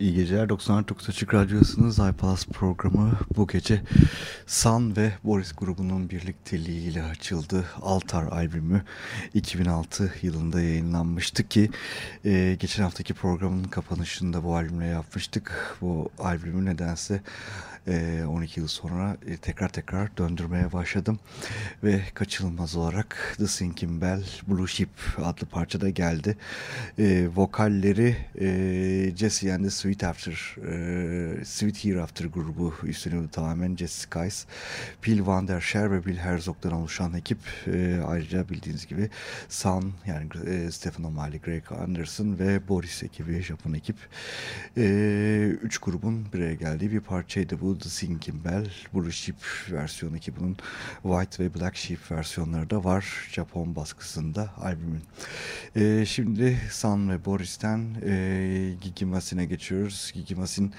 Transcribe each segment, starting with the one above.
İyi geceler 99 Açık Radyosu'nun iPalaz programı bu gece San ve Boris grubunun birlikteliğiyle açıldı. Altar albümü 2006 yılında yayınlanmıştı ki e, geçen haftaki programın kapanışında bu albümle yapmıştık. Bu albümü nedense 12 yıl sonra e, tekrar tekrar döndürmeye başladım. Ve kaçınılmaz olarak The Sinking Bell Blue Ship adlı parçada geldi. E, vokalleri e, Jesse and the Sweet After e, Sweet Hereafter grubu üstleniyordu tamamen Jesse Skies. Phil Van der Scher ve Bill Herzog'dan oluşan ekip ayrıca bildiğiniz gibi Sun yani Stephen O'Malley, Greg Anderson ve Boris ekibi Japon ekip. Üç grubun bir araya geldiği bir parçaydı bu The Sinking Bell, Blue Sheep versiyonu ki bunun White ve Black Sheep versiyonları da var Japon baskısında albümün. E, şimdi San ve Boris'ten e, Gigi Masin'e geçiyoruz. Gigi Masin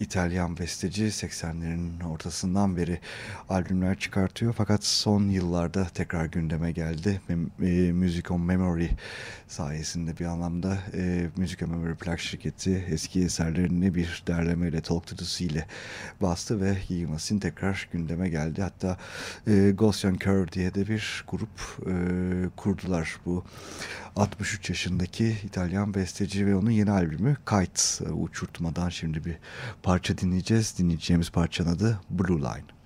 İtalyan besteci 80'lerin ortasından beri albümler çıkartıyor fakat son yıllarda tekrar gündeme geldi. Mem e, Music on Memory sayesinde bir anlamda e, on Memory plak şirketi eski eserlerini bir derlemeyle Talk to ile bastı ve Yılmaz'ın tekrar gündeme geldi. Hatta e, Goshen Curve diye de bir grup e, kurdular. Bu 63 yaşındaki İtalyan besteci ve onun yeni albümü Kite e, uçurtmadan şimdi bir parça dinleyeceğiz. Dinleyeceğimiz parçanın adı Blue Line.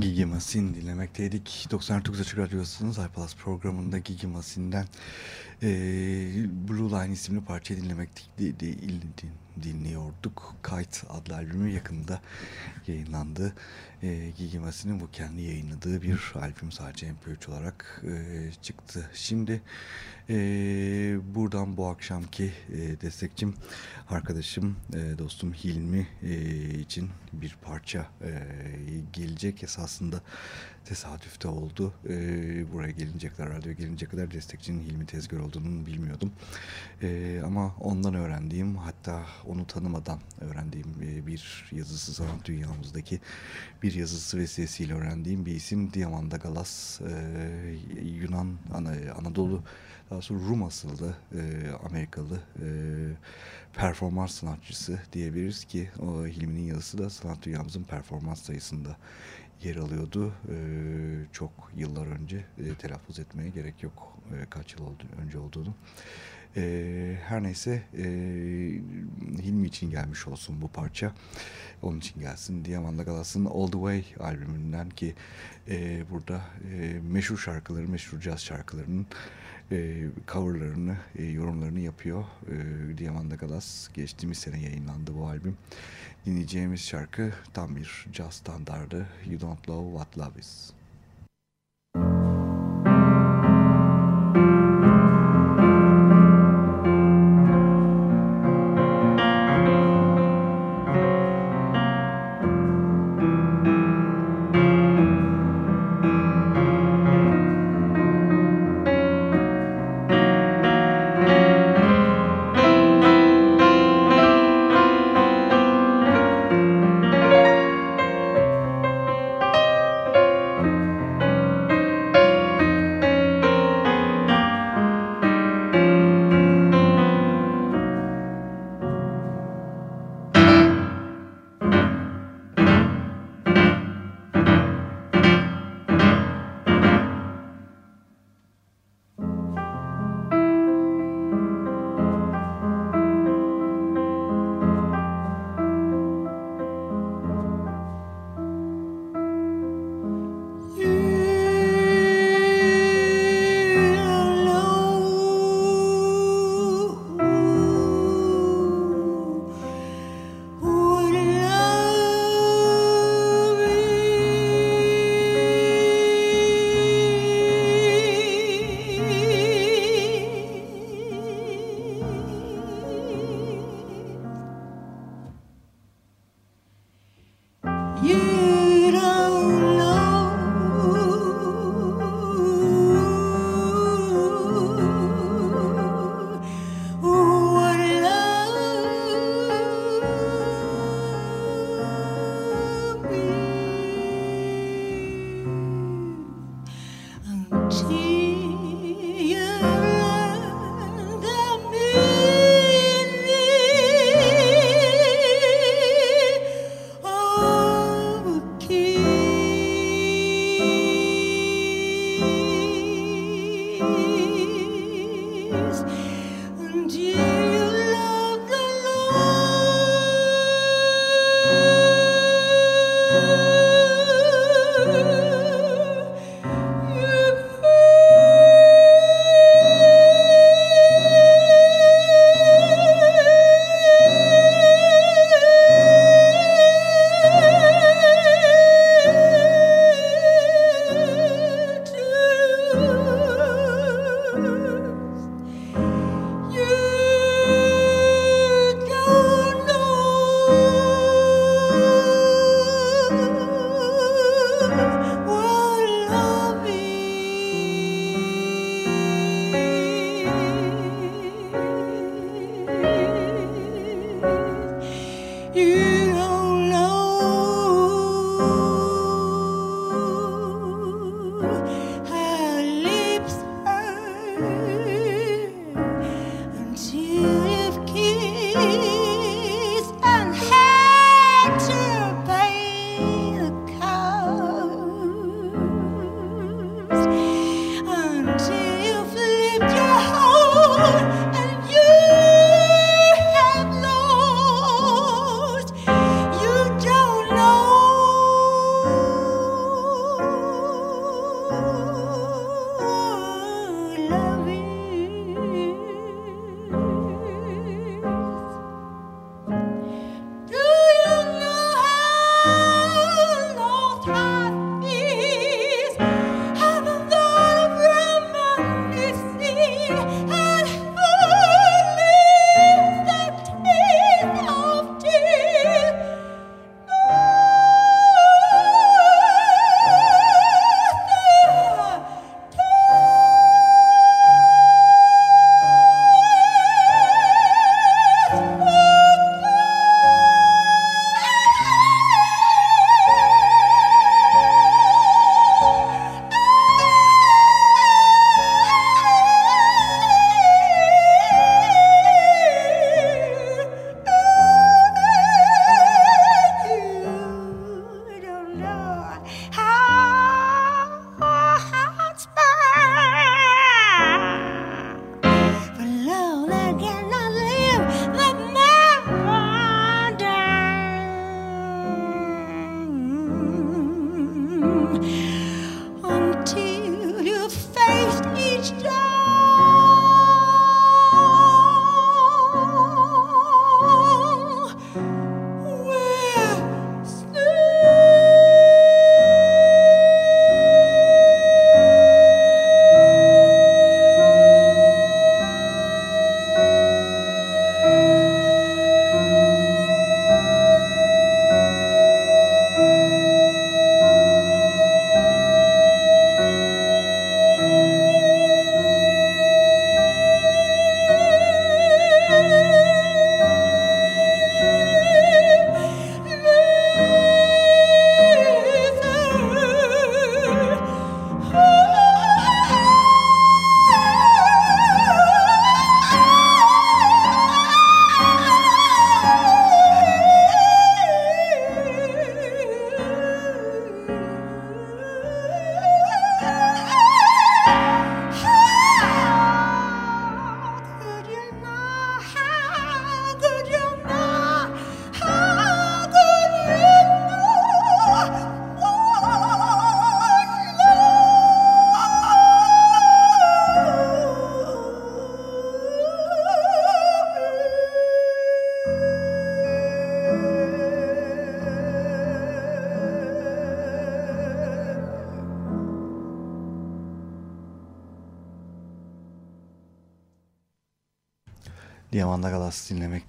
Gigi Masin dinlemekteydik. 99 Açık Radyosu'nun iPlus programında Gigi Masin'den e, Blue Line isimli parçayı dinlemektik, di, di, dinliyorduk. Kite adlı albümü yakında yayınlandı. E, Gigi Masin'in bu kendi yayınladığı bir albüm sadece MP3 olarak e, çıktı. Şimdi e, buradan bu akşamki e, destekçim, arkadaşım, e, dostum Hilmi e, için bir parça e, gelecek. Esasında tesadüfte oldu. E, buraya gelince kadar, radyoya gelince kadar destekçinin Hilmi Tezgör olduğunu bilmiyordum. E, ama ondan öğrendiğim, hatta onu tanımadan öğrendiğim e, bir yazısı sanat dünyamızdaki bir yazısı vesilesiyle öğrendiğim bir isim Diamanda Galas, e, Yunan, Ana, Anadolu daha sonra Rum asıllı e, Amerikalı performans sanatçısı diyebiliriz ki o Hilmi'nin yazısı da sanat dünyamızın performans sayısında yer alıyordu. Çok yıllar önce telaffuz etmeye gerek yok kaç yıl önce olduğunu. E, her neyse e, Hilmi için gelmiş olsun bu parça. Onun için gelsin. Diamanda Galas'ın All The Way albümünden ki e, burada e, meşhur şarkıları, meşhur caz şarkılarının e, coverlarını, e, yorumlarını yapıyor. E, Diamanda Galas geçtiğimiz sene yayınlandı bu albüm. Dinleyeceğimiz şarkı tam bir caz standardı. You Don't Know What Love Is. Diamanda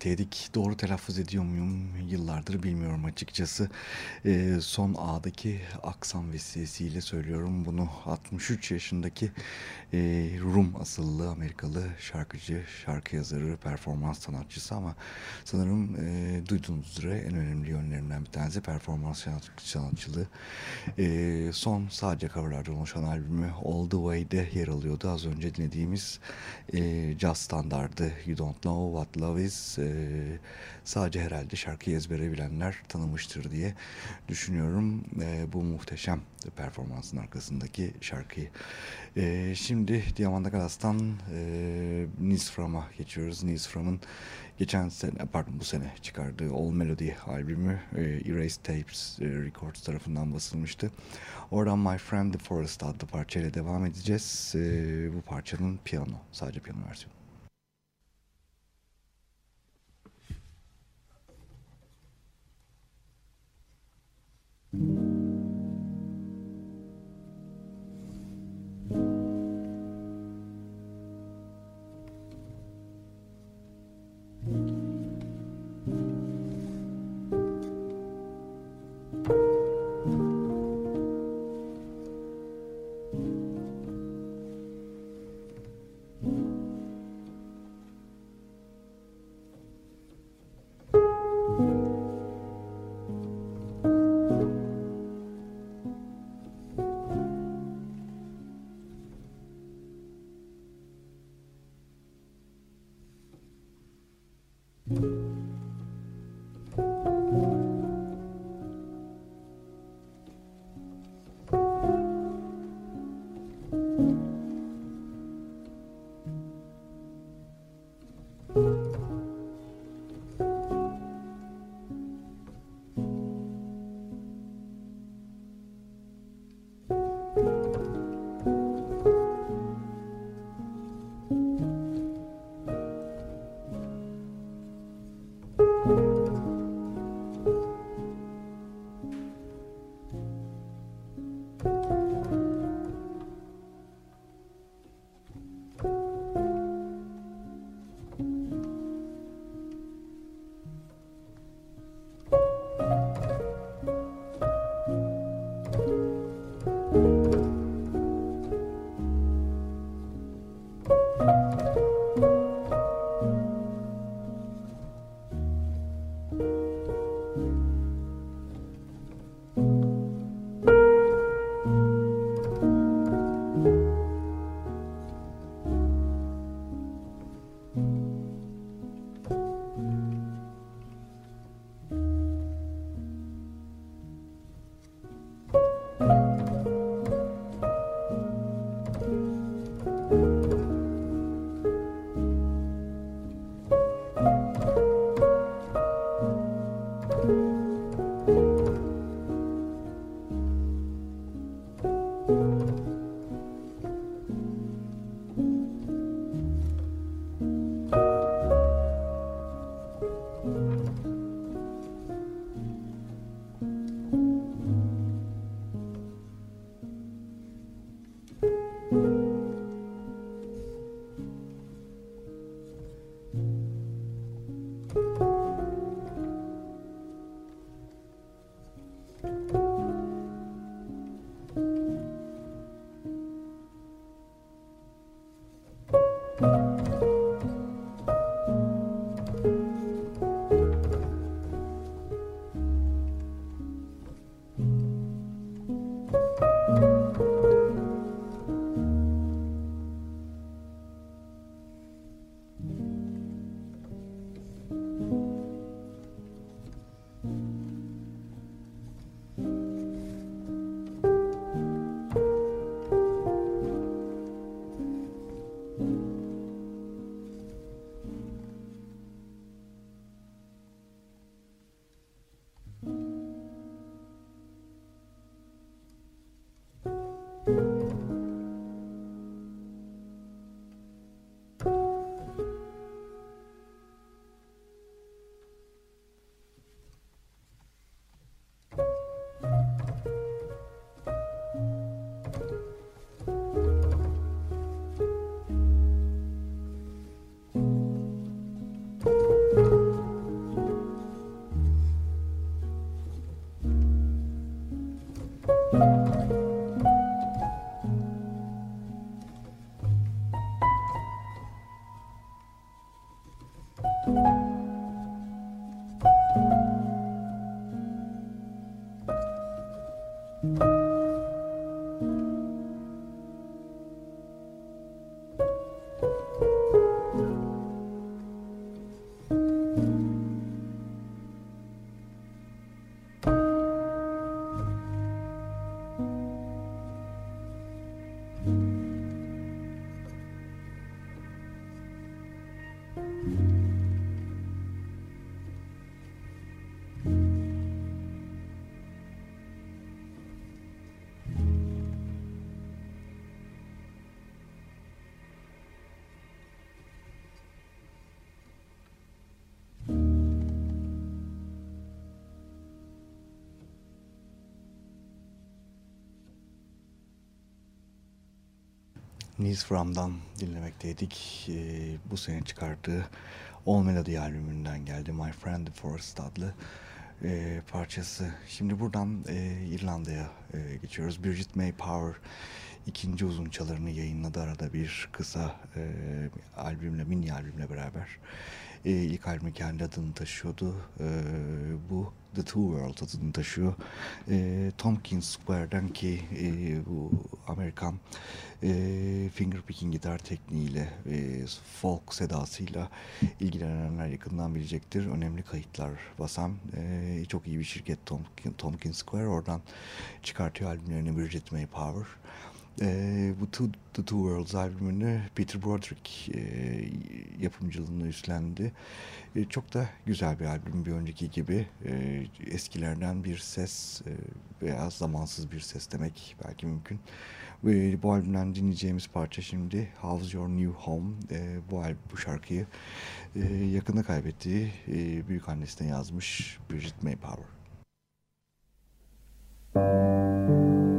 Dinlemekteydik. Doğru telaffuz ediyor muyum yıllardır bilmiyorum açıkçası. E, son A'daki aksam vesilesiyle söylüyorum bunu. 63 yaşındaki e, Rum asıllı Amerikalı şarkıcı, şarkı yazarı, performans sanatçısı ama sanırım e, duyduğunuz üzere en önemli yönlerinden bir tanesi performans sanatçılığı. E, son sadece coverlardan oluşan albümü All The Way'de yer alıyordu. Az önce dinlediğimiz e, jazz standardı You Don't Know What Love Is e, sadece herhalde şarkıyı ezbere bilenler tanımıştır diye düşünüyorum e, bu muhteşem performansın arkasındaki şarkıyı. E, şimdi Diamanda Galas'tan e, Nisfram'a geçiyoruz. Nisfram'ın geçen sene, pardon bu sene çıkardığı All Melody albümü e, Erased Tapes e, Records tarafından basılmıştı. Oradan My Friend the Forest adlı parçayla devam edeceğiz. E, bu parçanın piyano, sadece piyano versiyonu. Mm-hmm. Nils Fram'dan dinlemekteydik. E, bu sene çıkardığı All Melody albümünden geldi. My Friend the Forest adlı e, parçası. Şimdi buradan e, İrlanda'ya e, geçiyoruz. Bridget May Power ikinci uzun çalarını yayınladı arada bir kısa e, albümle, mini albümle beraber. E, ilk albümü kendi adını taşıyordu. E, bu The Two World adını taşıyor. E, Tompkins Square'den ki e, bu Amerikan e, fingerpicking gitar tekniğiyle e, folk sedasıyla ilgilenenler yakından bilecektir. Önemli kayıtlar basan e, çok iyi bir şirket Tompkins, Tompkins Square. Oradan çıkartıyor albümlerini Bridget May Power. E, bu Two, The Two Worlds albümünü Peter Broderick e, yapımcılığını üstlendi. E, çok da güzel bir albüm bir önceki gibi. E, eskilerden bir ses e, veya zamansız bir ses demek belki mümkün. E, bu albümden dinleyeceğimiz parça şimdi How's Your New Home. E, bu, bu şarkıyı e, yakında kaybettiği e, büyük annesine yazmış Bridget Maypower. From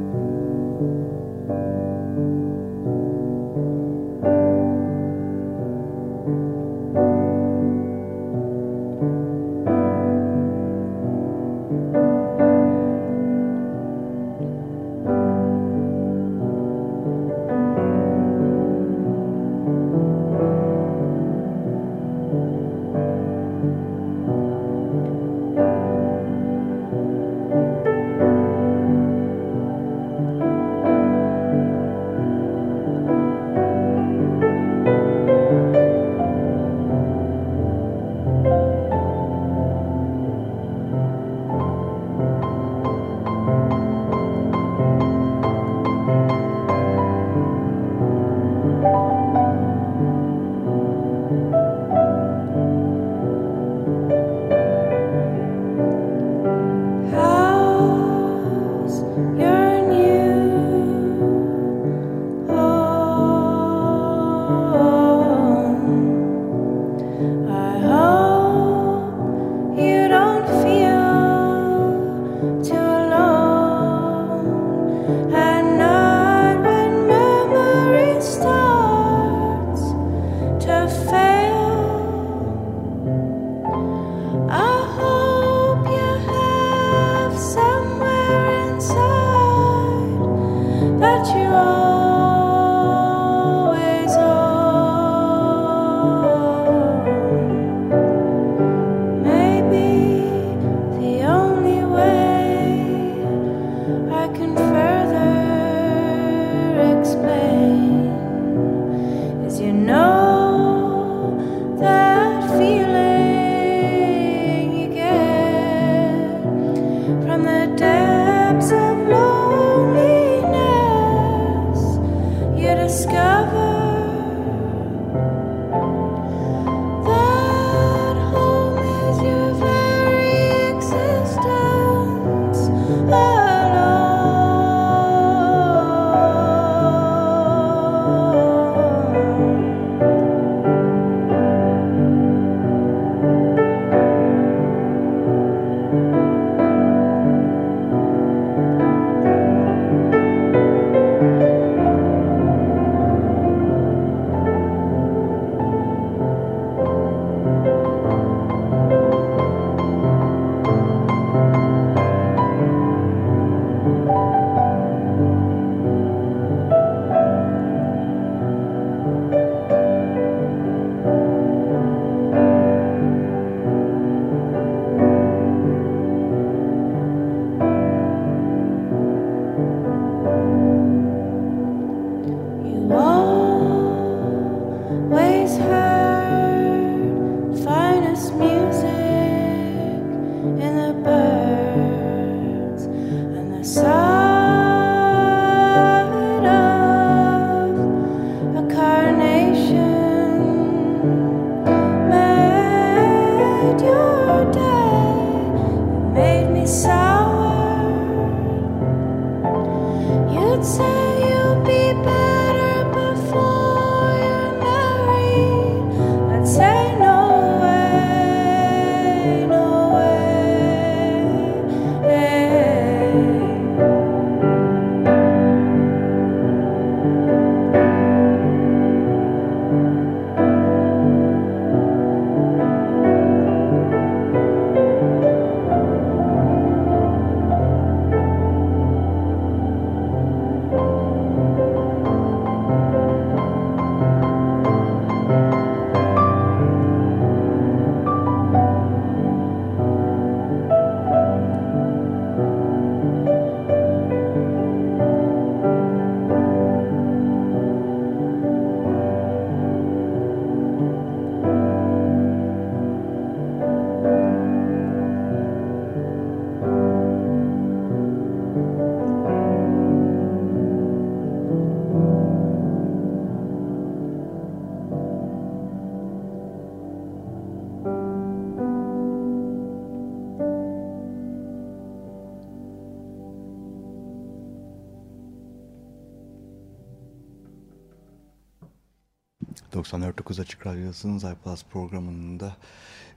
94.9 Açık Radyosu'nun iPlus programında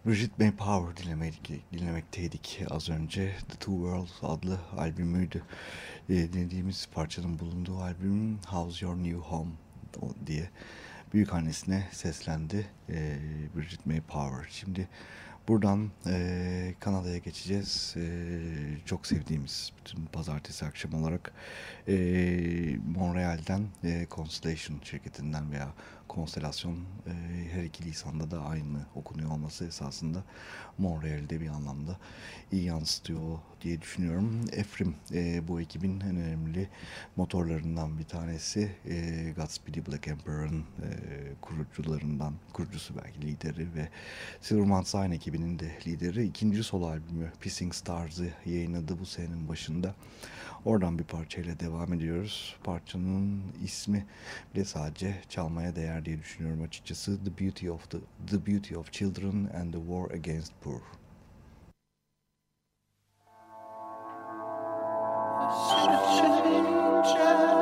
Brigitte May Power dinlemedik, dinlemekteydik az önce. The Two Worlds adlı albümüydü. E, dinlediğimiz parçanın bulunduğu albümün How's Your New Home diye büyük annesine seslendi e, Brigitte May Power. Şimdi buradan e, Kanada'ya geçeceğiz. E, çok sevdiğimiz bütün pazartesi akşam olarak e, Montreal'den e, Constellation şirketinden veya konstelasyon e, her iki lisanda da aynı okunuyor olması esasında Montreal'de bir anlamda iyi yansıtıyor diye düşünüyorum. Efrim e, bu ekibin en önemli motorlarından bir tanesi. E, Godspeed Black Emperor'ın e, kurucularından, kurucusu belki lideri ve Silverman Sign ekibinin de lideri. ikinci solo albümü Pissing Stars'ı yayınladı bu senenin başında. Oradan bir parçayla devam ediyoruz. Parçanın ismi bile sadece çalmaya değer diye düşünüyorum açıkçası. The Beauty of the, the Beauty of Children and the War Against Poor. Should have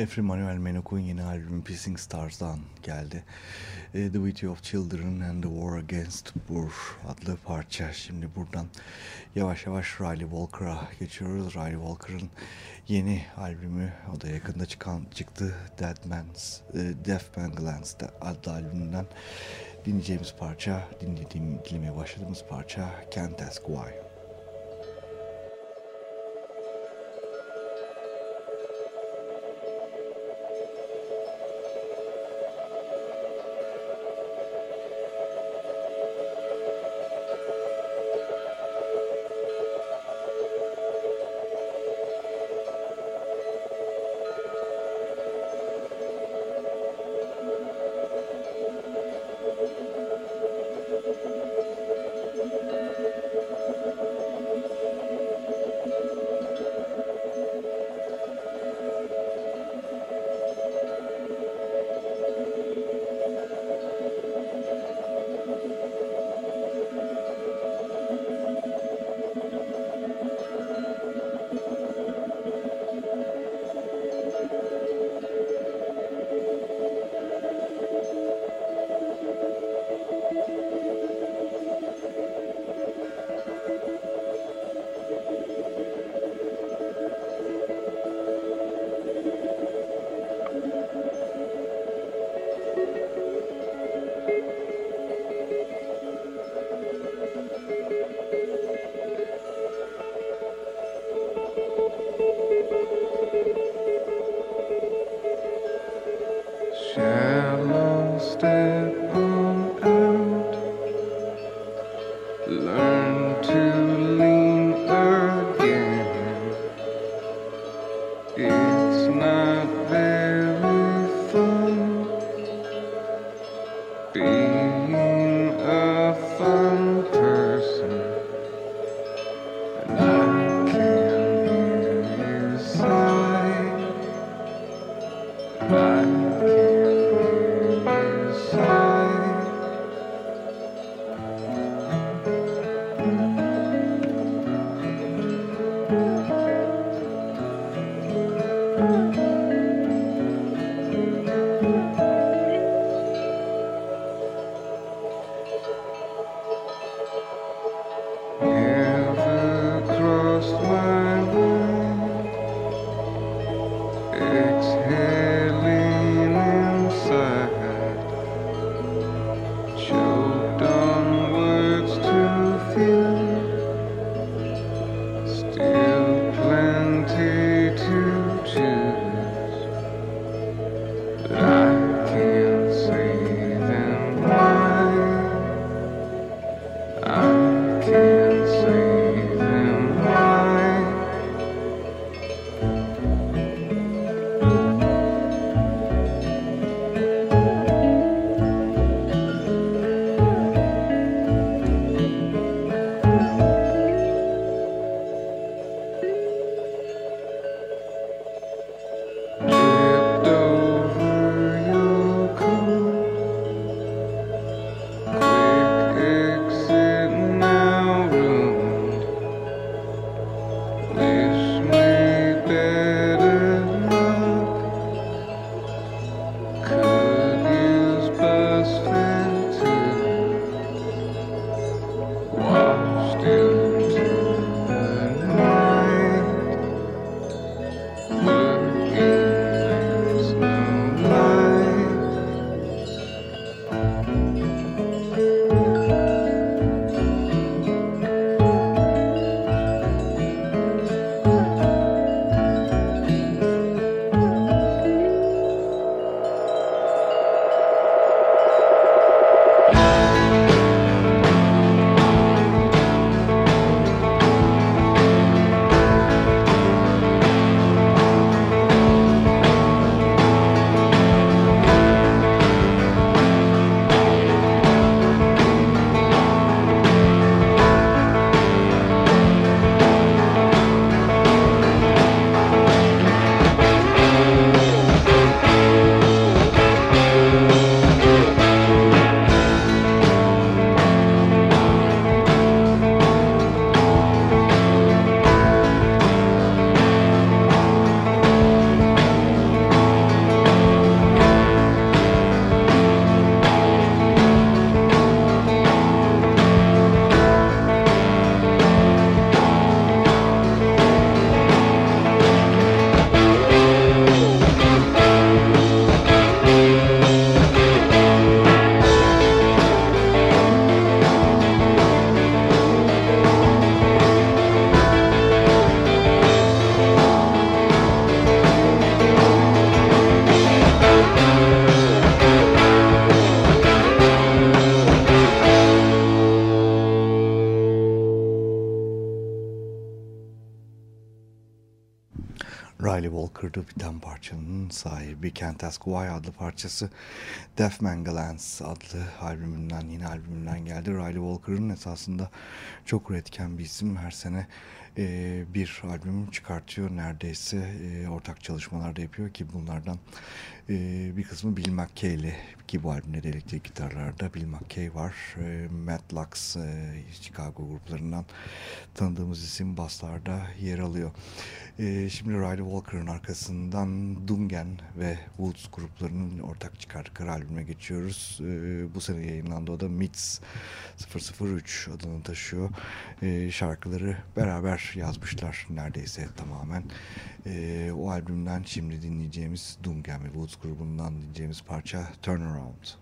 Efrim Manuel Menok'un yeni albümü Pissing Stars'dan geldi. E, the Beauty of Children and the War Against Boer adlı parça. Şimdi buradan yavaş yavaş Riley Walker'a geçiyoruz. Riley Walker'ın yeni albümü, o da yakında çıkan çıktı. Dead Man's, e, Deaf Man Glance adlı albümünden dinleyeceğimiz parça, dinlediğim, dinlemeye başladığımız parça Can't Ask Why. Walker'da biten parçanın sahibi Can't Ask Why adlı parçası Deaf Mangalance adlı albümünden yine albümünden geldi. Riley Walker'ın esasında çok üretken bir isim. Her sene e, bir albüm çıkartıyor neredeyse e, ortak çalışmalarda yapıyor ki bunlardan e, bir kısmı Bill McKay ile ki bu albümde de gitarlarda Bill McKay var. E, Matt Lux Chicago gruplarından tanıdığımız isim baslarda yer alıyor. Şimdi Riley Walker'ın arkasından Dungen ve Woods gruplarının ortak çıkardıkları albüme geçiyoruz. Bu sene yayınlandı o da Mits 003 adını taşıyor. Şarkıları beraber yazmışlar neredeyse tamamen. E, o albümden şimdi dinleyeceğimiz Dungen ve Woods grubundan dinleyeceğimiz parça Turnaround.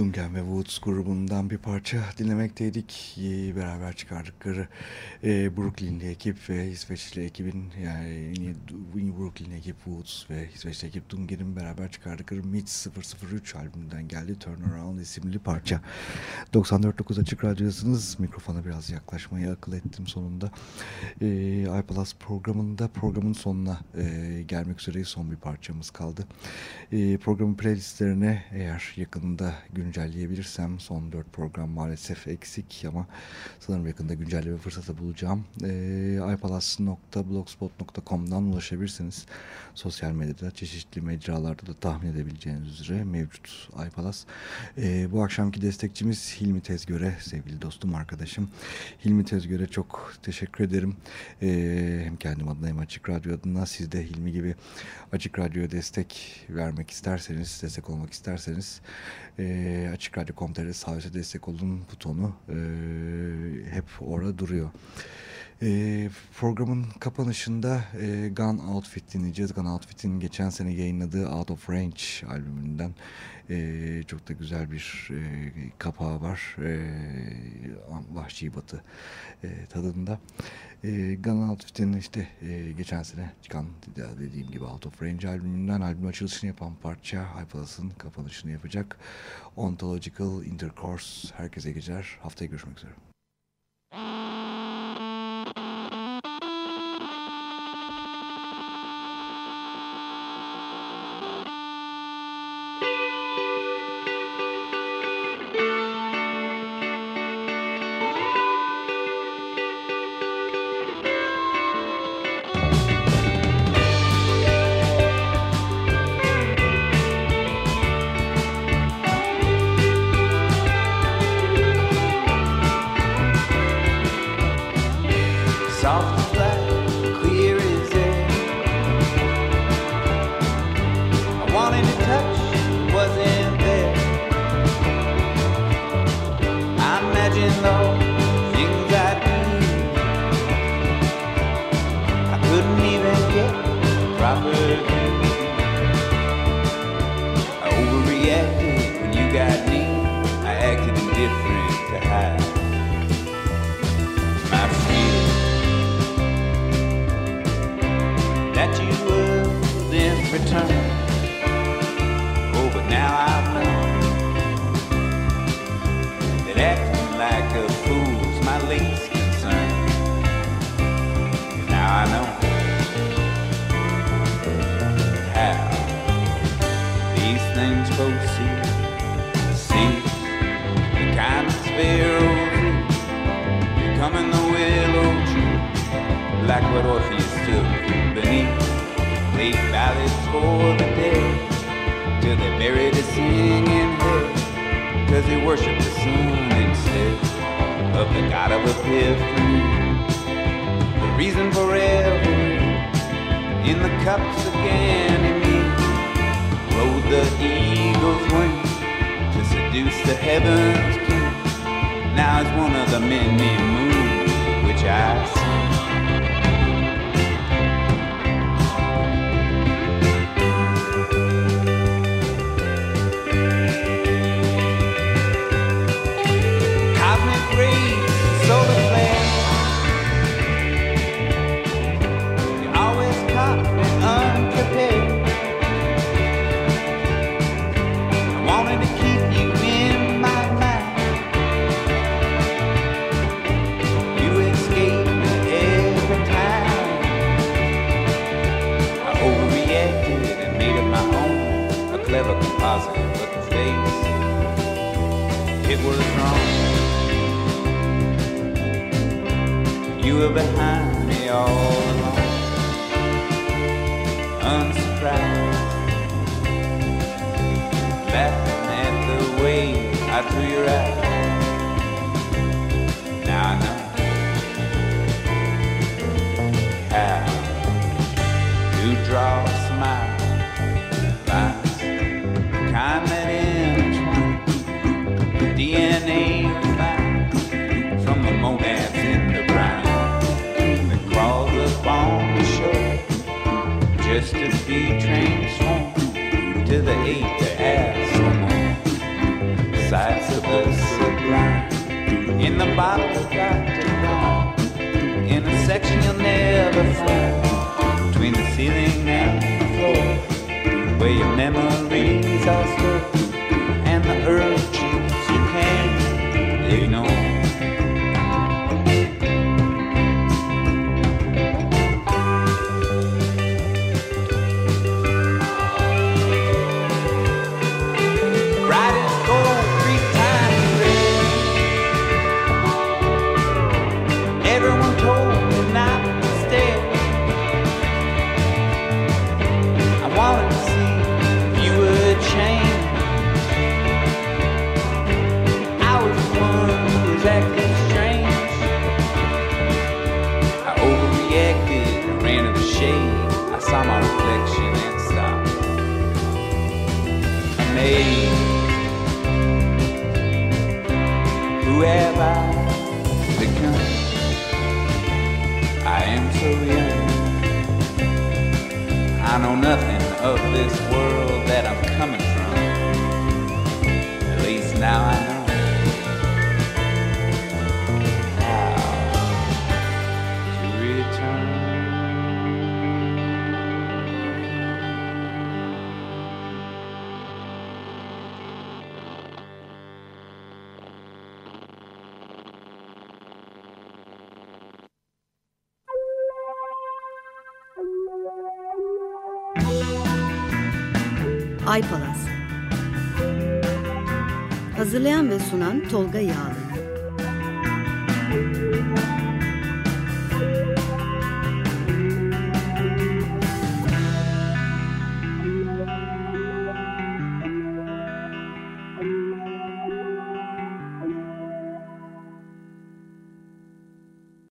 သူမကြမဲ့ဘူ Woods grubundan bir parça dinlemekteydik. Beraber çıkardıkları e, Brooklyn'li ekip ve İsveçli ekibin yani Brooklyn ekip Woods ve İsveçli ekip Duncan'ın beraber çıkardıkları Mid 003 albümünden geldi. Turnaround isimli parça. 94.9 Açık Radyo'dasınız. Mikrofona biraz yaklaşmayı akıl ettim sonunda. Ee, iPlus programında programın sonuna e, gelmek üzereyiz. Son bir parçamız kaldı. E, programın playlistlerine eğer yakında güncelleyebilirsem son dört program maalesef eksik ama sanırım yakında güncelleme fırsatı bulacağım. E, ipalas.blogspot.com'dan ulaşabilirsiniz. Sosyal medyada çeşitli mecralarda da tahmin edebileceğiniz üzere mevcut iPalas. E, bu akşamki destekçimiz Hilmi Tezgöre sevgili dostum arkadaşım. Hilmi Tezgöre çok teşekkür ederim. E, hem kendim adına hem Açık Radyo adına siz de Hilmi gibi Açık Radyo'ya destek vermek isterseniz, destek olmak isterseniz e, Açık Radyo.com.tr sağ üstte destek olun butonu e, hep orada duruyor. E, programın kapanışında e, Gun Outfit dinleyeceğiz. Gun Outfit'in geçen sene yayınladığı Out of Range albümünden e, çok da güzel bir e, kapağı var. E, Vahşi Batı e, tadında. E, Gun Outfit'in işte e, geçen sene çıkan dediğim gibi Out of Range albümünden albüm açılışını yapan parça iPalas'ın kapanışını yapacak. Ontological Intercourse. Herkese geceler. Haftaya görüşmek üzere. God of a here for The reason for every in the cups of in me. Rode the eagle's wing to seduce the heavens. King. Now it's one of the many moons which I see. were behind me all along. Unsurprised, laughing at the way I threw your eyes. just a few trains to the eight to ask on. Sights of the sublime in the bottle got to wrong. In a section you'll never find between the ceiling and the floor where your memories are stored. Tolga Yağlı.